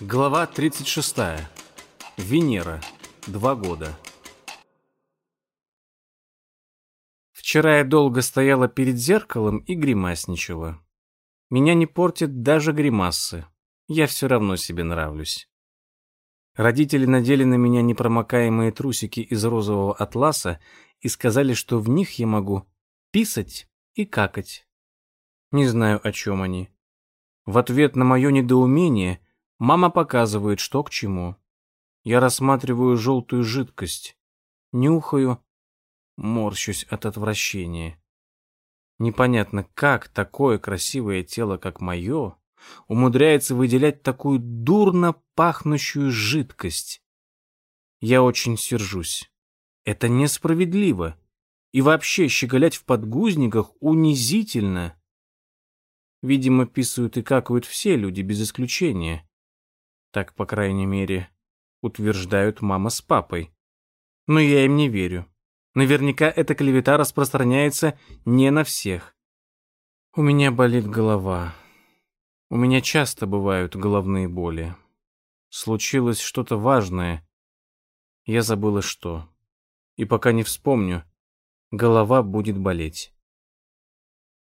Глава 36. Венера. Два года. Вчера я долго стояла перед зеркалом и гримасничала. Меня не портят даже гримасы. Я все равно себе нравлюсь. Родители надели на меня непромокаемые трусики из розового атласа и сказали, что в них я могу писать и какать. Не знаю, о чем они. В ответ на мое недоумение Мама показывает, что к чему. Я рассматриваю желтую жидкость. Нюхаю, морщусь от отвращения. Непонятно, как такое красивое тело, как мое, умудряется выделять такую дурно пахнущую жидкость. Я очень сержусь. Это несправедливо. И вообще щеголять в подгузниках унизительно. Видимо, писают и какают все люди без исключения. Так, по крайней мере, утверждают мама с папой. Но я им не верю. Наверняка эта клевета распространяется не на всех. У меня болит голова. У меня часто бывают головные боли. Случилось что-то важное. Я забыла что. И пока не вспомню, голова будет болеть.